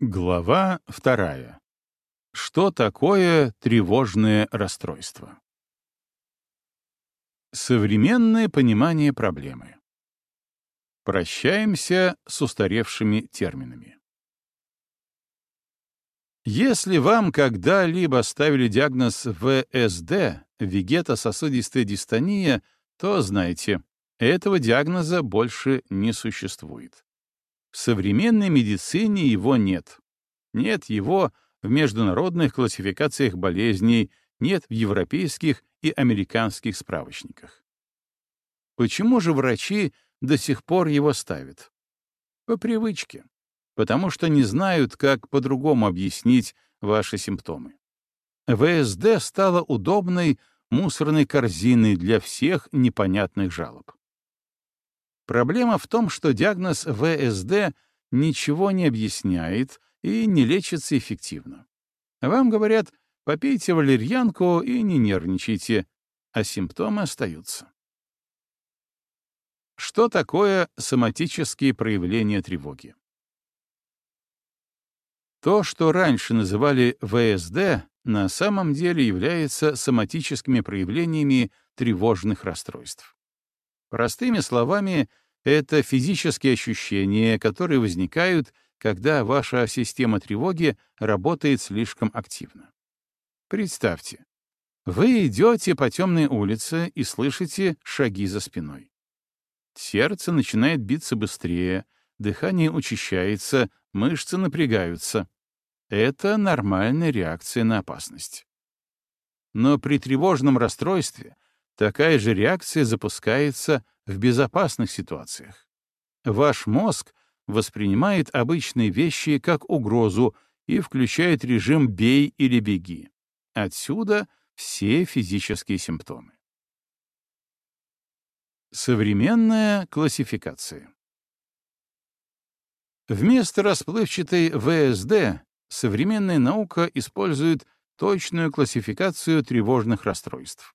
Глава вторая. Что такое тревожное расстройство? Современное понимание проблемы. Прощаемся с устаревшими терминами. Если вам когда-либо ставили диагноз ВСД, вегетососудистая дистония, то знайте, этого диагноза больше не существует. В современной медицине его нет. Нет его в международных классификациях болезней, нет в европейских и американских справочниках. Почему же врачи до сих пор его ставят? По привычке, потому что не знают, как по-другому объяснить ваши симптомы. ВСД стала удобной мусорной корзиной для всех непонятных жалоб. Проблема в том, что диагноз ВСД ничего не объясняет и не лечится эффективно. Вам говорят, попейте валерьянку и не нервничайте, а симптомы остаются. Что такое соматические проявления тревоги? То, что раньше называли ВСД, на самом деле является соматическими проявлениями тревожных расстройств. Простыми словами, это физические ощущения, которые возникают, когда ваша система тревоги работает слишком активно. Представьте, вы идете по темной улице и слышите шаги за спиной. Сердце начинает биться быстрее, дыхание учащается, мышцы напрягаются. Это нормальная реакция на опасность. Но при тревожном расстройстве Такая же реакция запускается в безопасных ситуациях. Ваш мозг воспринимает обычные вещи как угрозу и включает режим «бей или беги». Отсюда все физические симптомы. Современная классификация. Вместо расплывчатой ВСД современная наука использует точную классификацию тревожных расстройств.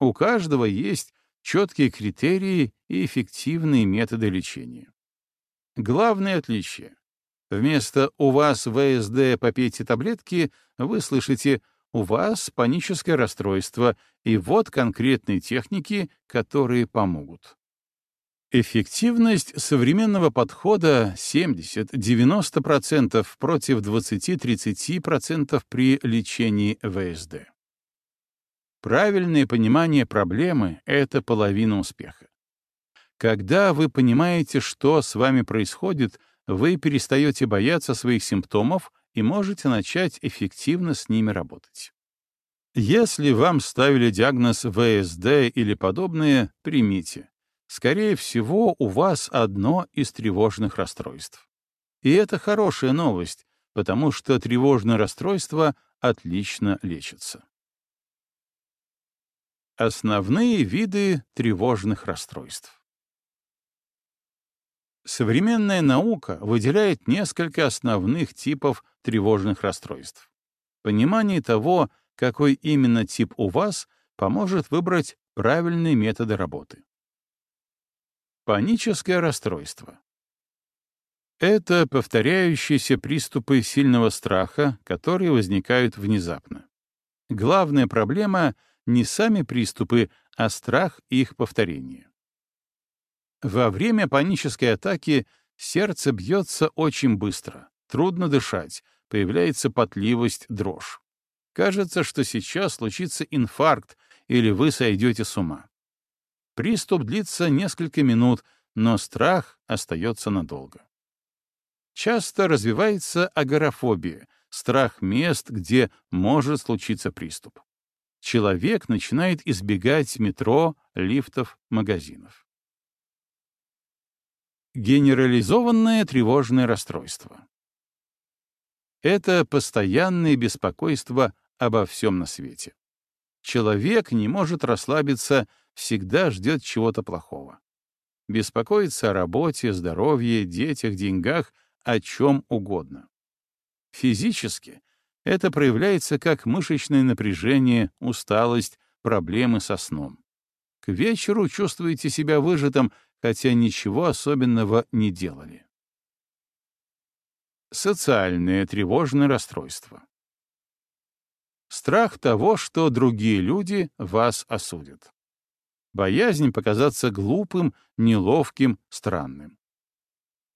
У каждого есть четкие критерии и эффективные методы лечения. Главное отличие. Вместо «у вас ВСД попейте таблетки» вы слышите «у вас паническое расстройство» и вот конкретные техники, которые помогут. Эффективность современного подхода 70-90% против 20-30% при лечении ВСД. Правильное понимание проблемы — это половина успеха. Когда вы понимаете, что с вами происходит, вы перестаете бояться своих симптомов и можете начать эффективно с ними работать. Если вам ставили диагноз ВСД или подобное, примите. Скорее всего, у вас одно из тревожных расстройств. И это хорошая новость, потому что тревожное расстройство отлично лечится. Основные виды тревожных расстройств. Современная наука выделяет несколько основных типов тревожных расстройств. Понимание того, какой именно тип у вас, поможет выбрать правильные методы работы. Паническое расстройство. Это повторяющиеся приступы сильного страха, которые возникают внезапно. Главная проблема — не сами приступы, а страх их повторения. Во время панической атаки сердце бьется очень быстро, трудно дышать, появляется потливость, дрожь. Кажется, что сейчас случится инфаркт или вы сойдете с ума. Приступ длится несколько минут, но страх остается надолго. Часто развивается агорафобия, страх мест, где может случиться приступ человек начинает избегать метро, лифтов, магазинов. Генерализованное тревожное расстройство. Это постоянное беспокойство обо всем на свете. Человек не может расслабиться, всегда ждет чего-то плохого. Беспокоится о работе, здоровье, детях, деньгах, о чем угодно. Физически это проявляется как мышечное напряжение, усталость, проблемы со сном. К вечеру чувствуете себя выжатым, хотя ничего особенного не делали. Социальное тревожное расстройство. Страх того, что другие люди вас осудят. Боязнь показаться глупым, неловким, странным.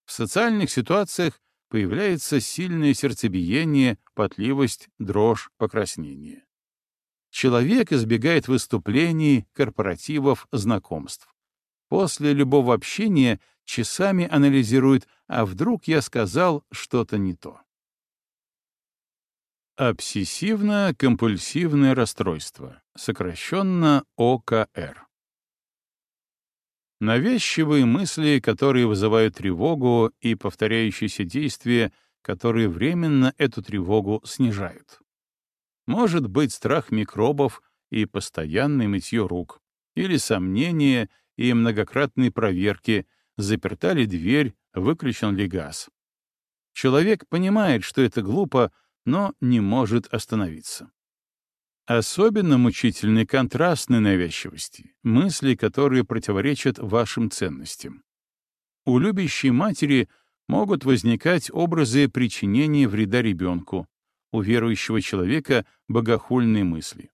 В социальных ситуациях появляется сильное сердцебиение, потливость, дрожь, покраснение. Человек избегает выступлений, корпоративов, знакомств. После любого общения часами анализирует, а вдруг я сказал что-то не то. Обсессивно-компульсивное расстройство, сокращенно ОКР. Навязчивые мысли, которые вызывают тревогу, и повторяющиеся действия, которые временно эту тревогу снижают. Может быть страх микробов и постоянное мытье рук, или сомнения и многократные проверки, заперта ли дверь, выключен ли газ. Человек понимает, что это глупо, но не может остановиться. Особенно мучительны контрастные навязчивости, мысли, которые противоречат вашим ценностям. У любящей матери могут возникать образы причинения вреда ребенку, у верующего человека — богохульные мысли.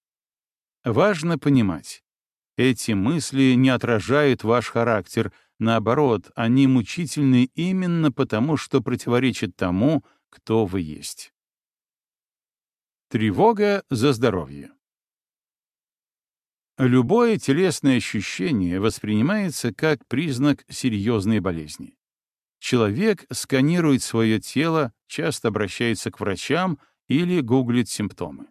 Важно понимать, эти мысли не отражают ваш характер, наоборот, они мучительны именно потому, что противоречат тому, кто вы есть. Тревога за здоровье. Любое телесное ощущение воспринимается как признак серьезной болезни. Человек сканирует свое тело, часто обращается к врачам или гуглит симптомы.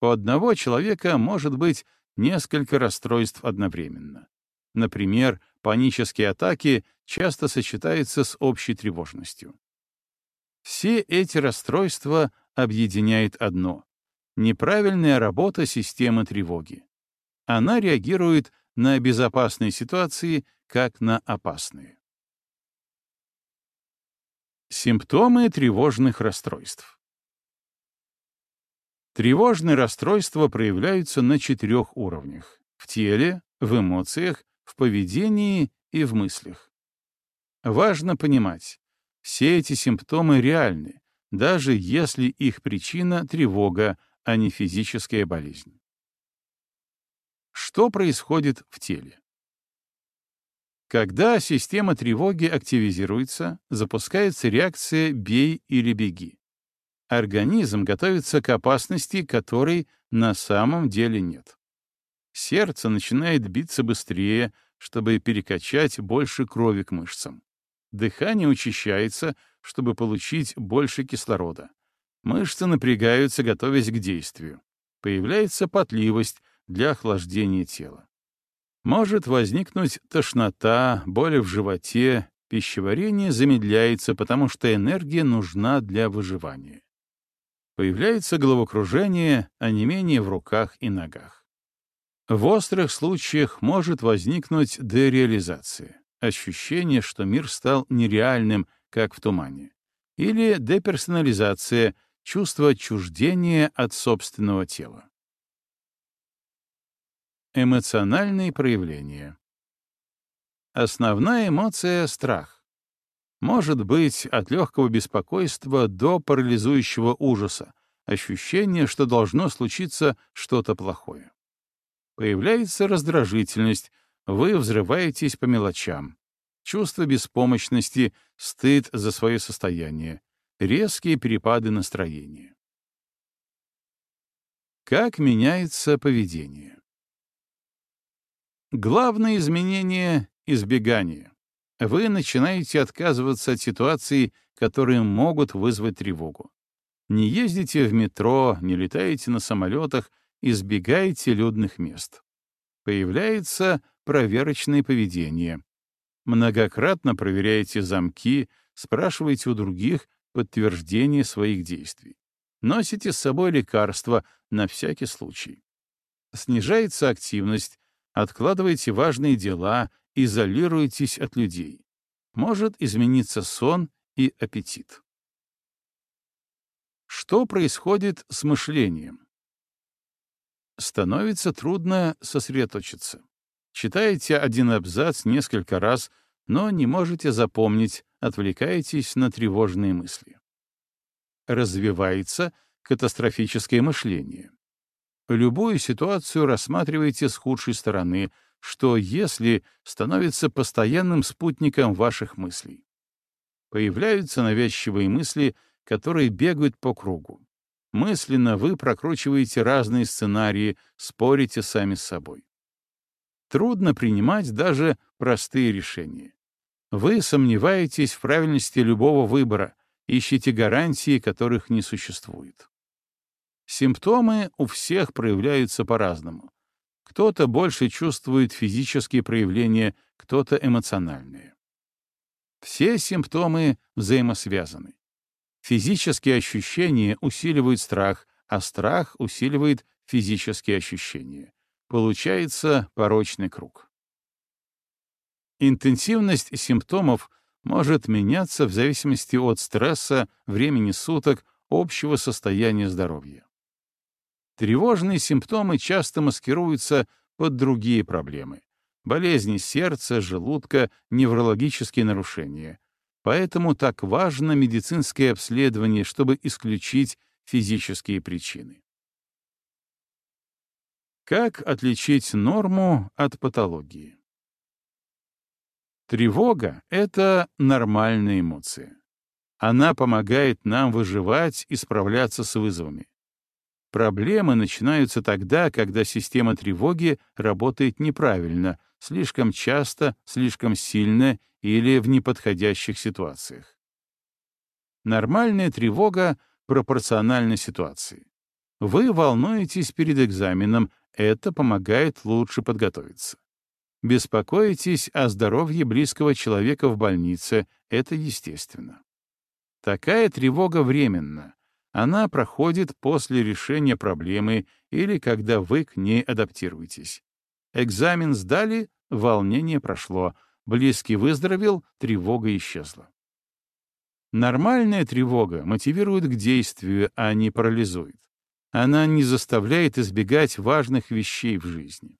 У одного человека может быть несколько расстройств одновременно. Например, панические атаки часто сочетаются с общей тревожностью. Все эти расстройства объединяет одно — неправильная работа системы тревоги. Она реагирует на безопасные ситуации как на опасные. Симптомы тревожных расстройств. Тревожные расстройства проявляются на четырех уровнях — в теле, в эмоциях, в поведении и в мыслях. Важно понимать, все эти симптомы реальны, даже если их причина — тревога, а не физическая болезнь. Что происходит в теле? Когда система тревоги активизируется, запускается реакция «бей или беги». Организм готовится к опасности, которой на самом деле нет. Сердце начинает биться быстрее, чтобы перекачать больше крови к мышцам. Дыхание учащается, чтобы получить больше кислорода. Мышцы напрягаются, готовясь к действию. Появляется потливость для охлаждения тела. Может возникнуть тошнота, боли в животе, пищеварение замедляется, потому что энергия нужна для выживания. Появляется головокружение, онемение в руках и ногах. В острых случаях может возникнуть дереализация, ощущение, что мир стал нереальным, как в тумане. Или деперсонализация, чувство отчуждения от собственного тела. Эмоциональные проявления. Основная эмоция — страх. Может быть от легкого беспокойства до парализующего ужаса, ощущение, что должно случиться что-то плохое. Появляется раздражительность, вы взрываетесь по мелочам чувство беспомощности, стыд за свое состояние, резкие перепады настроения. Как меняется поведение? Главное изменение — избегание. Вы начинаете отказываться от ситуаций, которые могут вызвать тревогу. Не ездите в метро, не летаете на самолетах, избегаете людных мест. Появляется проверочное поведение. Многократно проверяете замки, спрашиваете у других подтверждение своих действий. Носите с собой лекарства на всякий случай. Снижается активность, откладываете важные дела, изолируетесь от людей. Может измениться сон и аппетит. Что происходит с мышлением? Становится трудно сосредоточиться. Читаете один абзац несколько раз, но не можете запомнить, отвлекаетесь на тревожные мысли. развивается катастрофическое мышление. Любую ситуацию рассматривайте с худшей стороны, что если становится постоянным спутником ваших мыслей. Появляются навязчивые мысли, которые бегают по кругу. Мысленно вы прокручиваете разные сценарии, спорите сами с собой. Трудно принимать даже простые решения. Вы сомневаетесь в правильности любого выбора, ищете гарантии, которых не существует. Симптомы у всех проявляются по-разному. Кто-то больше чувствует физические проявления, кто-то эмоциональные. Все симптомы взаимосвязаны. Физические ощущения усиливают страх, а страх усиливает физические ощущения. Получается порочный круг. Интенсивность симптомов может меняться в зависимости от стресса, времени суток, общего состояния здоровья. Тревожные симптомы часто маскируются под другие проблемы — болезни сердца, желудка, неврологические нарушения. Поэтому так важно медицинское обследование, чтобы исключить физические причины. Как отличить норму от патологии? Тревога — это нормальная эмоция. Она помогает нам выживать и справляться с вызовами. Проблемы начинаются тогда, когда система тревоги работает неправильно, слишком часто, слишком сильно или в неподходящих ситуациях. Нормальная тревога пропорциональна ситуации. Вы волнуетесь перед экзаменом, это помогает лучше подготовиться. Беспокоитесь о здоровье близкого человека в больнице, это естественно. Такая тревога временна. Она проходит после решения проблемы или когда вы к ней адаптируетесь. Экзамен сдали, волнение прошло, близкий выздоровел, тревога исчезла. Нормальная тревога мотивирует к действию, а не парализует. Она не заставляет избегать важных вещей в жизни.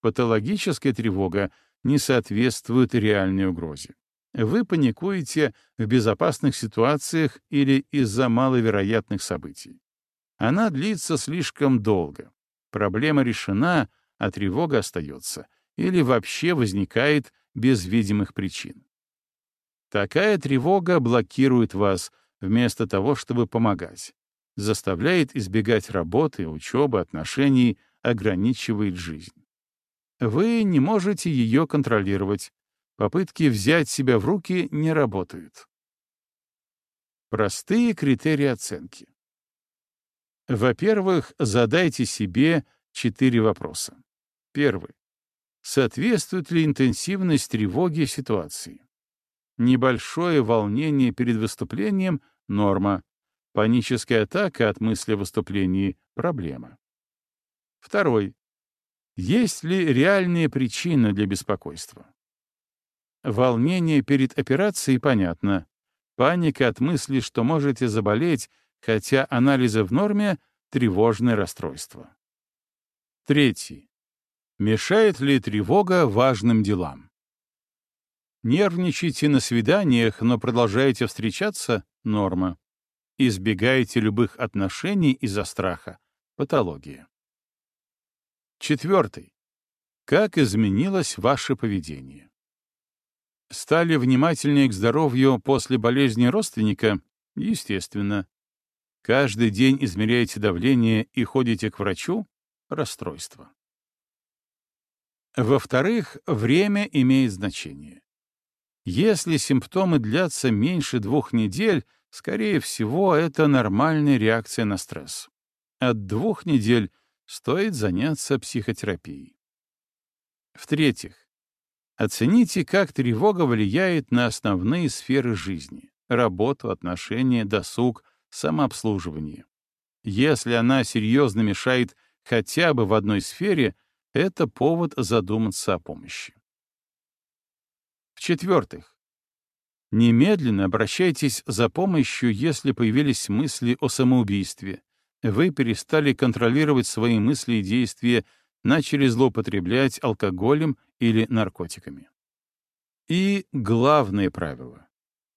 Патологическая тревога не соответствует реальной угрозе. Вы паникуете в безопасных ситуациях или из-за маловероятных событий. Она длится слишком долго. Проблема решена, а тревога остается или вообще возникает без видимых причин. Такая тревога блокирует вас вместо того, чтобы помогать заставляет избегать работы, учебы, отношений, ограничивает жизнь. Вы не можете ее контролировать. Попытки взять себя в руки не работают. Простые критерии оценки. Во-первых, задайте себе четыре вопроса. Первый. Соответствует ли интенсивность тревоги ситуации? Небольшое волнение перед выступлением — норма. Паническая атака от мысли о выступлении — проблема. Второй. Есть ли реальные причины для беспокойства? Волнение перед операцией понятно. Паника от мысли, что можете заболеть, хотя анализы в норме — тревожное расстройство. Третий. Мешает ли тревога важным делам? Нервничайте на свиданиях, но продолжаете встречаться — норма. Избегайте любых отношений из-за страха. Патология. Четвертый. Как изменилось ваше поведение? Стали внимательнее к здоровью после болезни родственника? Естественно. Каждый день измеряете давление и ходите к врачу? Расстройство. Во-вторых, время имеет значение. Если симптомы длятся меньше двух недель, Скорее всего, это нормальная реакция на стресс. От двух недель стоит заняться психотерапией. В-третьих, оцените, как тревога влияет на основные сферы жизни — работу, отношения, досуг, самообслуживание. Если она серьезно мешает хотя бы в одной сфере, это повод задуматься о помощи. В-четвертых, Немедленно обращайтесь за помощью, если появились мысли о самоубийстве. Вы перестали контролировать свои мысли и действия, начали злоупотреблять алкоголем или наркотиками. И главное правило.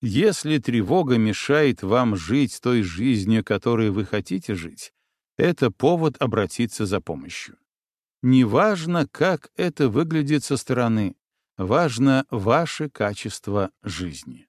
Если тревога мешает вам жить той жизнью, которой вы хотите жить, это повод обратиться за помощью. Неважно, как это выглядит со стороны, важно ваше качество жизни.